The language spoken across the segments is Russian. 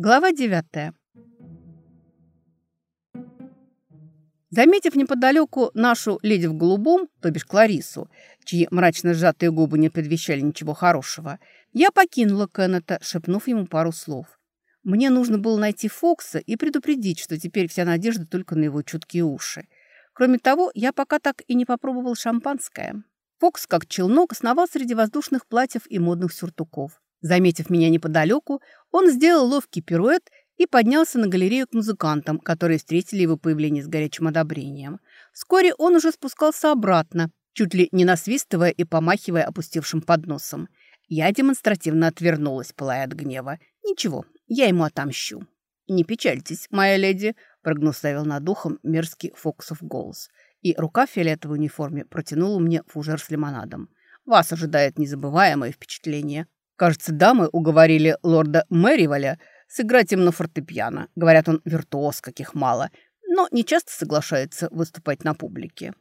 Глава девятая. Заметив неподалеку нашу леди в голубом, то бишь Кларису, чьи мрачно сжатые губы не предвещали ничего хорошего, я покинула Кеннета, шепнув ему пару слов. Мне нужно было найти Фокса и предупредить, что теперь вся надежда только на его чуткие уши. Кроме того, я пока так и не попробовал шампанское. Фокс, как челнок, сновал среди воздушных платьев и модных сюртуков. Заметив меня неподалеку, он сделал ловкий пируэт и поднялся на галерею к музыкантам, которые встретили его появление с горячим одобрением. Вскоре он уже спускался обратно, чуть ли не насвистывая и помахивая опустевшим подносом. Я демонстративно отвернулась, пылая от гнева. «Ничего, я ему отомщу». «Не печальтесь, моя леди», — прогнусавил над ухом мерзкий Фоксов голос. И рука в фиолетовой униформе протянула мне фужер с лимонадом. «Вас ожидает незабываемое впечатление. Кажется, дамы уговорили лорда Мэриваля сыграть им на фортепиано. Говорят, он виртуоз, каких мало, но не часто соглашается выступать на публике.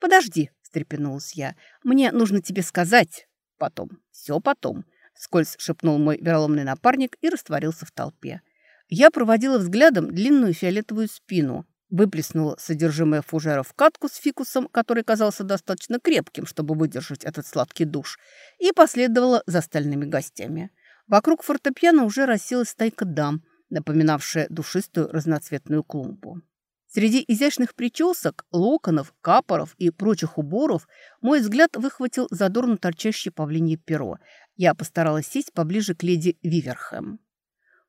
«Подожди», — встрепенулась я, — «мне нужно тебе сказать». «Потом, все потом», — скользь шепнул мой вероломный напарник и растворился в толпе. Я проводила взглядом длинную фиолетовую спину, выплеснула содержимое фужера в катку с фикусом, который казался достаточно крепким, чтобы выдержать этот сладкий душ, и последовала за остальными гостями. Вокруг фортепиано уже расселась стайка дам, напоминавшая душистую разноцветную клумбу. Среди изящных причесок, локонов, капоров и прочих уборов мой взгляд выхватил задорно торчащее павлинье перо. Я постаралась сесть поближе к леди Виверхэм.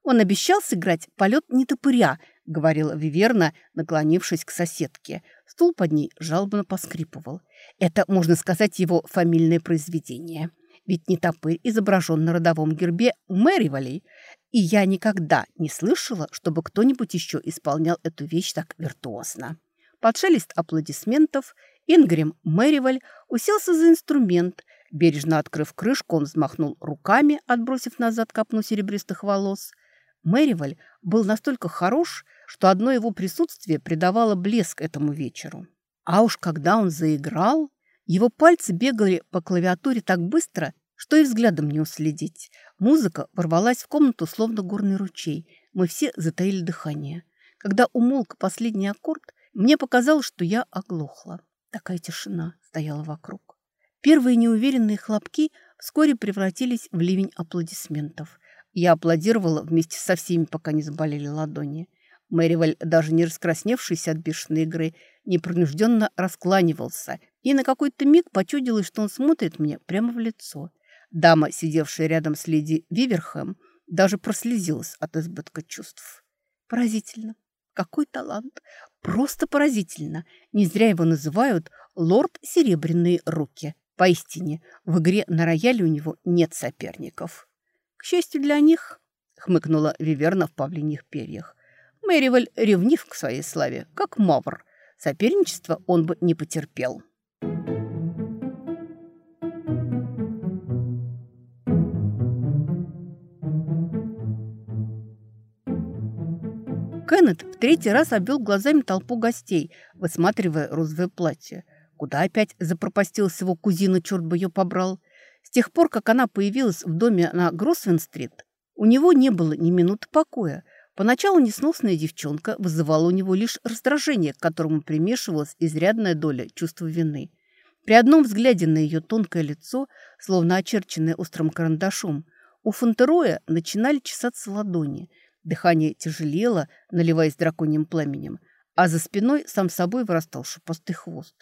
Он обещал сыграть полет нетопыря, говорила Виверна, наклонившись к соседке. Стул под ней жалобно поскрипывал. Это, можно сказать, его фамильное произведение. Ведь нетопырь изображен на родовом гербе Мэривалей, и я никогда не слышала, чтобы кто-нибудь еще исполнял эту вещь так виртуозно. Под шелест аплодисментов Ингрим Мэриваль уселся за инструмент. Бережно открыв крышку, он взмахнул руками, отбросив назад копну серебристых волос. Мэриваль был настолько хорош, что одно его присутствие придавало блеск этому вечеру. А уж когда он заиграл, его пальцы бегали по клавиатуре так быстро, что и взглядом не уследить. Музыка ворвалась в комнату, словно горный ручей. Мы все затаили дыхание. Когда умолк последний аккорд, мне показалось, что я оглохла. Такая тишина стояла вокруг. Первые неуверенные хлопки вскоре превратились в ливень аплодисментов. Я аплодировала вместе со всеми, пока не заболели ладони. Мэриваль, даже не раскрасневшийся от бешеной игры, непринужденно раскланивался, и на какой-то миг почудилось, что он смотрит мне прямо в лицо. Дама, сидевшая рядом с леди Виверхэм, даже прослезилась от избытка чувств. Поразительно. Какой талант! Просто поразительно! Не зря его называют «Лорд Серебряные руки». Поистине, в игре на рояле у него нет соперников. «К счастью для них», — хмыкнула Виверна в павлиньих перьях, Мэриваль ревнив к своей славе, как Мавр. Соперничество он бы не потерпел. Кеннет в третий раз обвел глазами толпу гостей, высматривая розовое платье. Куда опять запропастилась его кузина, черт бы ее побрал? С тех пор, как она появилась в доме на Гросвен-стрит, у него не было ни минуты покоя. Поначалу несносная девчонка вызывала у него лишь раздражение, к которому примешивалась изрядная доля чувства вины. При одном взгляде на ее тонкое лицо, словно очерченное острым карандашом, у Фонтероя начинали чесаться ладони. Дыхание тяжелело, наливаясь драконьим пламенем, а за спиной сам собой вырастал шипастый хвост.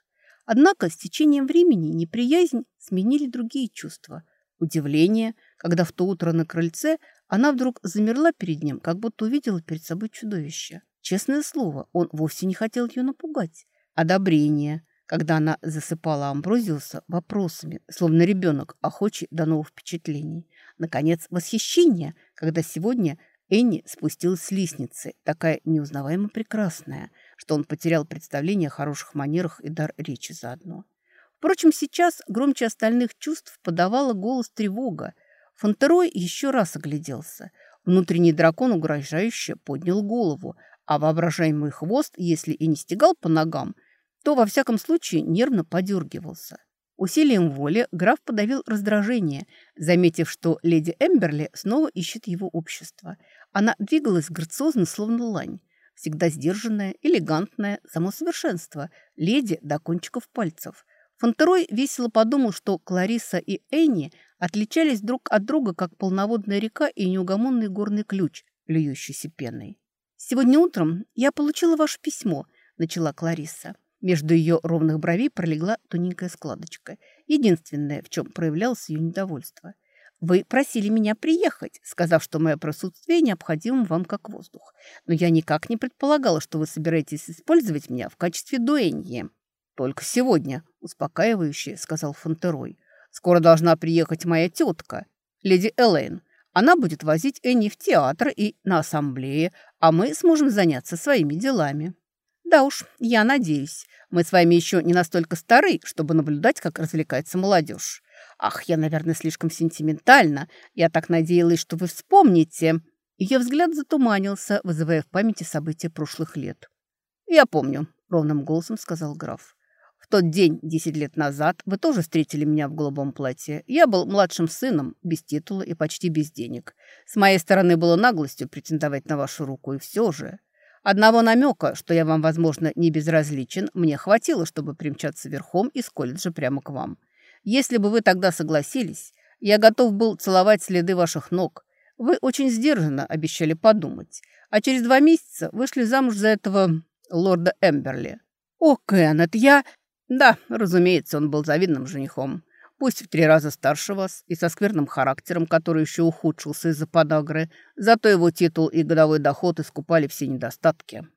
Однако с течением времени неприязнь сменили другие чувства. Удивление, когда в то утро на крыльце она вдруг замерла перед ним, как будто увидела перед собой чудовище. Честное слово, он вовсе не хотел ее напугать. Одобрение, когда она засыпала Амброзиуса вопросами, словно ребенок, охочий до новых впечатлений. Наконец, восхищение, когда сегодня Энни спустилась с лестницы, такая неузнаваемо прекрасная, что он потерял представление о хороших манерах и дар речи заодно. Впрочем, сейчас громче остальных чувств подавала голос тревога. Фонтерой еще раз огляделся. Внутренний дракон угрожающе поднял голову, а воображаемый хвост, если и не стегал по ногам, то во всяком случае нервно подергивался. Усилием воли граф подавил раздражение, заметив, что леди Эмберли снова ищет его общество. Она двигалась грациозно, словно лань. Всегда сдержанная, элегантная, само совершенство, леди до кончиков пальцев. Фонтерой весело подумал, что Клариса и Энни отличались друг от друга, как полноводная река и неугомонный горный ключ, плюющийся пеной. «Сегодня утром я получила ваше письмо», – начала Клариса. Между ее ровных бровей пролегла тоненькая складочка, единственное, в чем проявлялось ее недовольство. «Вы просили меня приехать, сказав, что мое присутствие необходимо вам как воздух. Но я никак не предполагала, что вы собираетесь использовать меня в качестве дуэньи». «Только сегодня», – успокаивающе сказал Фонтерой. «Скоро должна приехать моя тетка, леди Элейн. Она будет возить Энни в театр и на ассамблее, а мы сможем заняться своими делами». «Да уж, я надеюсь. Мы с вами еще не настолько стары, чтобы наблюдать, как развлекается молодежь. Ах, я, наверное, слишком сентиментальна. Я так надеялась, что вы вспомните». Ее взгляд затуманился, вызывая в памяти события прошлых лет. «Я помню», — ровным голосом сказал граф. «В тот день, десять лет назад, вы тоже встретили меня в голубом платье. Я был младшим сыном, без титула и почти без денег. С моей стороны было наглостью претендовать на вашу руку, и все же...» Одного намека, что я вам, возможно, не безразличен, мне хватило, чтобы примчаться верхом из колледжа прямо к вам. Если бы вы тогда согласились, я готов был целовать следы ваших ног. Вы очень сдержанно обещали подумать, а через два месяца вышли замуж за этого лорда Эмберли. О, Кеннет, я... Да, разумеется, он был завидным женихом пусть в три раза старше вас и со скверным характером, который еще ухудшился из-за подагры, зато его титул и годовой доход искупали все недостатки».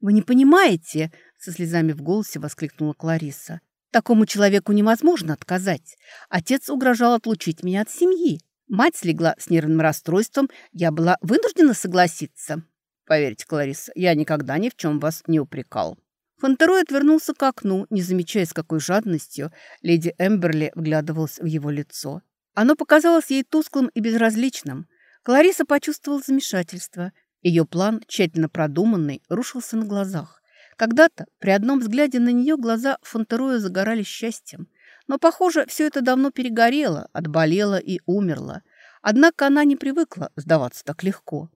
«Вы не понимаете?» – со слезами в голосе воскликнула Клариса. «Такому человеку невозможно отказать. Отец угрожал отлучить меня от семьи. Мать слегла с нервным расстройством, я была вынуждена согласиться». «Поверьте, Клариса, я никогда ни в чем вас не упрекал», Фонтерой отвернулся к окну, не замечая, с какой жадностью леди Эмберли вглядывалась в его лицо. Оно показалось ей тусклым и безразличным. Клариса почувствовала замешательство. Ее план, тщательно продуманный, рушился на глазах. Когда-то при одном взгляде на нее глаза Фонтероя загорались счастьем. Но, похоже, все это давно перегорело, отболело и умерло. Однако она не привыкла сдаваться так легко.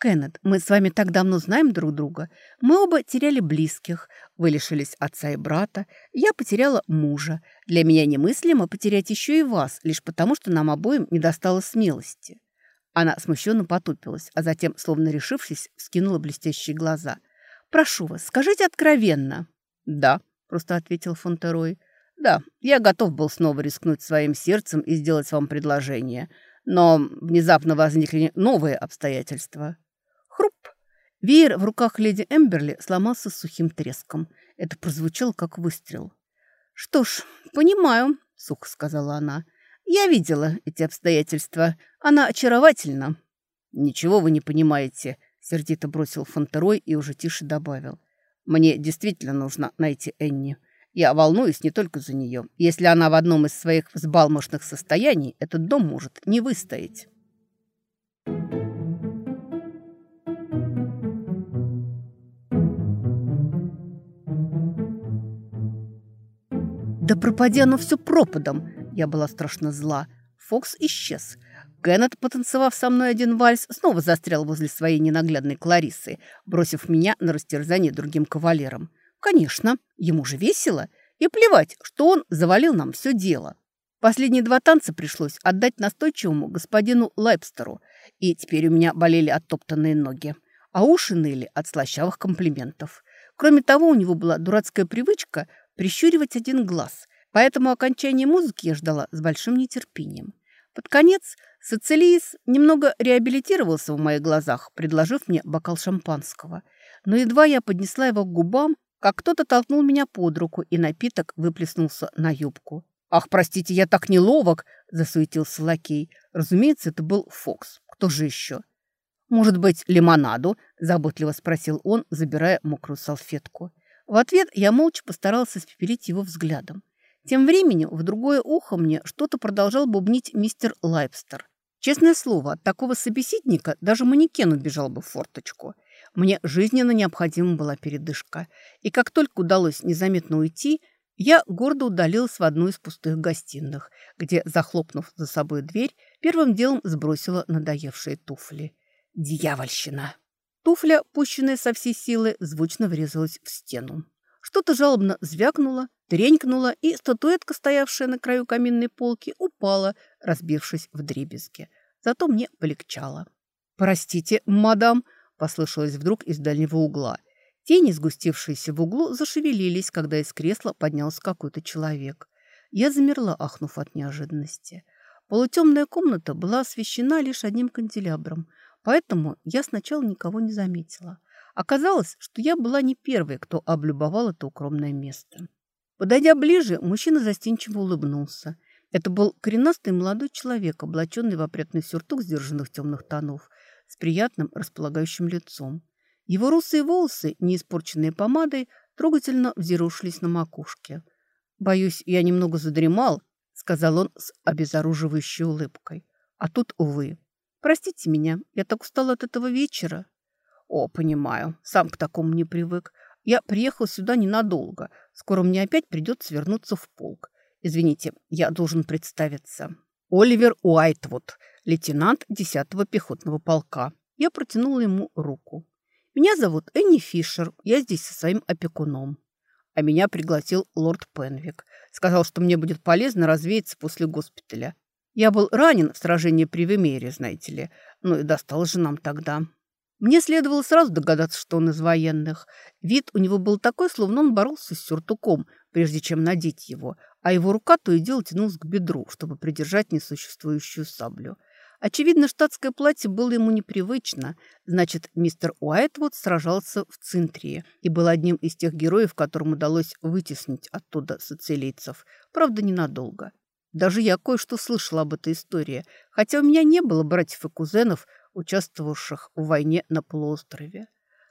Кеннет, мы с вами так давно знаем друг друга. Мы оба теряли близких. Вы лишились отца и брата. Я потеряла мужа. Для меня немыслимо потерять еще и вас, лишь потому, что нам обоим не достало смелости». Она смущенно потупилась, а затем, словно решившись, скинула блестящие глаза. «Прошу вас, скажите откровенно». «Да», — просто ответил Фонтерой. «Да, я готов был снова рискнуть своим сердцем и сделать вам предложение. Но внезапно возникли новые обстоятельства». Веер в руках леди Эмберли сломался с сухим треском. Это прозвучало как выстрел. «Что ж, понимаю», — сухо сказала она. «Я видела эти обстоятельства. Она очаровательна». «Ничего вы не понимаете», — сердито бросил Фонтерой и уже тише добавил. «Мне действительно нужно найти Энни. Я волнуюсь не только за нее. Если она в одном из своих взбалмошных состояний, этот дом может не выстоять». Да пропади оно все пропадом. Я была страшно зла. Фокс исчез. Кеннет, потанцевав со мной один вальс, снова застрял возле своей ненаглядной Кларисы, бросив меня на растерзание другим кавалерам. Конечно, ему же весело. И плевать, что он завалил нам все дело. Последние два танца пришлось отдать настойчивому господину Лайпстеру, и теперь у меня болели оттоптанные ноги, а уши ныли от слащавых комплиментов. Кроме того, у него была дурацкая привычка прищуривать один глаз, поэтому окончание музыки я ждала с большим нетерпением. Под конец Соцелиис немного реабилитировался в моих глазах, предложив мне бокал шампанского. Но едва я поднесла его к губам, как кто-то толкнул меня под руку, и напиток выплеснулся на юбку. «Ах, простите, я так неловок!» – засуетился лакей. Разумеется, это был Фокс. Кто же еще? «Может быть, лимонаду?» – заботливо спросил он, забирая мокрую салфетку. В ответ я молча постарался спепелить его взглядом. Тем временем в другое ухо мне что-то продолжал бубнить мистер Лайпстер. Честное слово, от такого собеседника даже манекен убежал бы в форточку. Мне жизненно необходима была передышка. И как только удалось незаметно уйти, я гордо удалилась в одну из пустых гостиных, где, захлопнув за собой дверь, первым делом сбросила надоевшие туфли. Дьявольщина! Туфля, пущенная со всей силы, звучно врезалась в стену. Что-то жалобно звякнуло, тренькнуло, и статуэтка, стоявшая на краю каминной полки, упала, разбившись в дребезги. Зато мне полегчало. «Простите, мадам!» – послышалось вдруг из дальнего угла. Тени, сгустившиеся в углу, зашевелились, когда из кресла поднялся какой-то человек. Я замерла, ахнув от неожиданности. Полутемная комната была освещена лишь одним канделябром, поэтому я сначала никого не заметила. Оказалось, что я была не первой, кто облюбовал это укромное место. Подойдя ближе, мужчина застенчиво улыбнулся. Это был коренастый молодой человек, облаченный в опрятный сюртук сдержанных темных тонов, с приятным располагающим лицом. Его русые волосы, не испорченные помадой, трогательно взъерушились на макушке. «Боюсь, я немного задремал», — сказал он с обезоруживающей улыбкой. «А тут, увы. Простите меня, я так устал от этого вечера». «О, понимаю, сам к такому не привык. Я приехал сюда ненадолго. Скоро мне опять придется вернуться в полк. Извините, я должен представиться. Оливер Уайтвуд, лейтенант 10-го пехотного полка. Я протянул ему руку. Меня зовут Энни Фишер. Я здесь со своим опекуном. А меня пригласил лорд Пенвик. Сказал, что мне будет полезно развеяться после госпиталя. Я был ранен в сражении при Вемере, знаете ли. Ну и достал же нам тогда. Мне следовало сразу догадаться, что он из военных. Вид у него был такой, словно он боролся с сюртуком, прежде чем надеть его, а его рука то и дело тянулась к бедру, чтобы придержать несуществующую саблю. Очевидно, штатское платье было ему непривычно. Значит, мистер Уайтвуд сражался в Цинтрии и был одним из тех героев, которым удалось вытеснить оттуда социлийцев. Правда, ненадолго. Даже я кое-что слышала об этой истории, хотя у меня не было братьев и кузенов, участвовавших в войне на полуострове.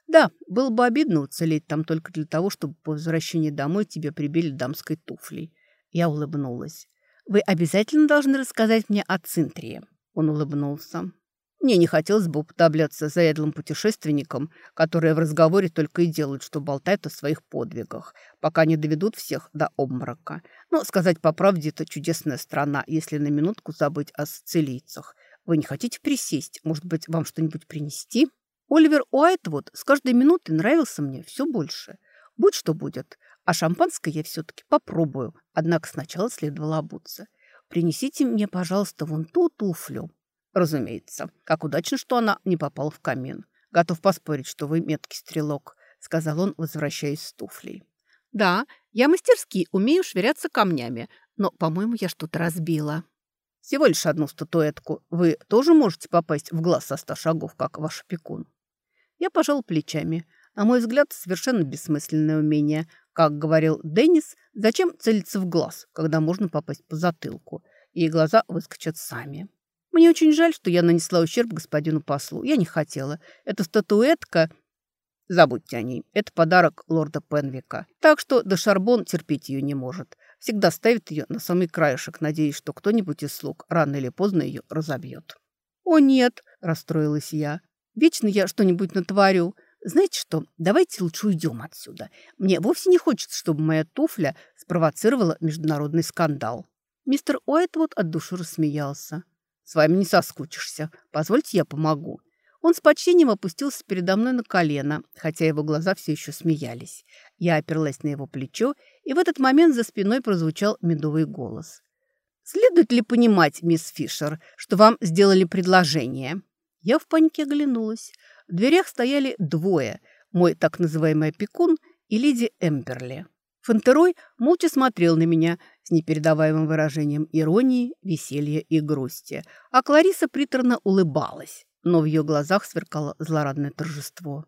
Да, было бы обидно уцелеть там только для того, чтобы по возвращении домой тебя прибили дамской туфлей. Я улыбнулась. «Вы обязательно должны рассказать мне о Цинтрии». Он улыбнулся. Мне не хотелось бы уподобляться заядлым путешественникам, которые в разговоре только и делают, что болтают о своих подвигах, пока не доведут всех до обморока. Но сказать по правде, это чудесная страна, если на минутку забыть о сицилийцах – вы не хотите присесть? Может быть, вам что-нибудь принести? Оливер Уайтвуд с каждой минутой нравился мне все больше. Будь что будет. А шампанское я все-таки попробую. Однако сначала следовало обуться. Принесите мне, пожалуйста, вон ту туфлю. Разумеется. Как удачно, что она не попала в камин. Готов поспорить, что вы меткий стрелок, сказал он, возвращаясь с туфлей. Да, я мастерски умею швыряться камнями, но, по-моему, я что-то разбила. Всего лишь одну статуэтку. Вы тоже можете попасть в глаз со ста шагов, как ваш опекун?» Я пожал плечами. На мой взгляд, совершенно бессмысленное умение. Как говорил Деннис, зачем целиться в глаз, когда можно попасть по затылку, и глаза выскочат сами. Мне очень жаль, что я нанесла ущерб господину послу. Я не хотела. Эта статуэтка... Забудьте о ней. Это подарок лорда Пенвика. Так что Дешарбон терпеть ее не может всегда ставит ее на самый краешек, надеясь, что кто-нибудь из слуг рано или поздно ее разобьет. «О, нет!» – расстроилась я. «Вечно я что-нибудь натворю. Знаете что, давайте лучше уйдем отсюда. Мне вовсе не хочется, чтобы моя туфля спровоцировала международный скандал». Мистер Уайтвуд от души рассмеялся. «С вами не соскучишься. Позвольте, я помогу. Он с почтением опустился передо мной на колено, хотя его глаза все еще смеялись. Я оперлась на его плечо, и в этот момент за спиной прозвучал медовый голос. «Следует ли понимать, мисс Фишер, что вам сделали предложение?» Я в панике оглянулась. В дверях стояли двое, мой так называемый опекун и леди Эмперли. Фонтерой молча смотрел на меня с непередаваемым выражением иронии, веселья и грусти, а Клариса приторно улыбалась но в ее глазах сверкало злорадное торжество.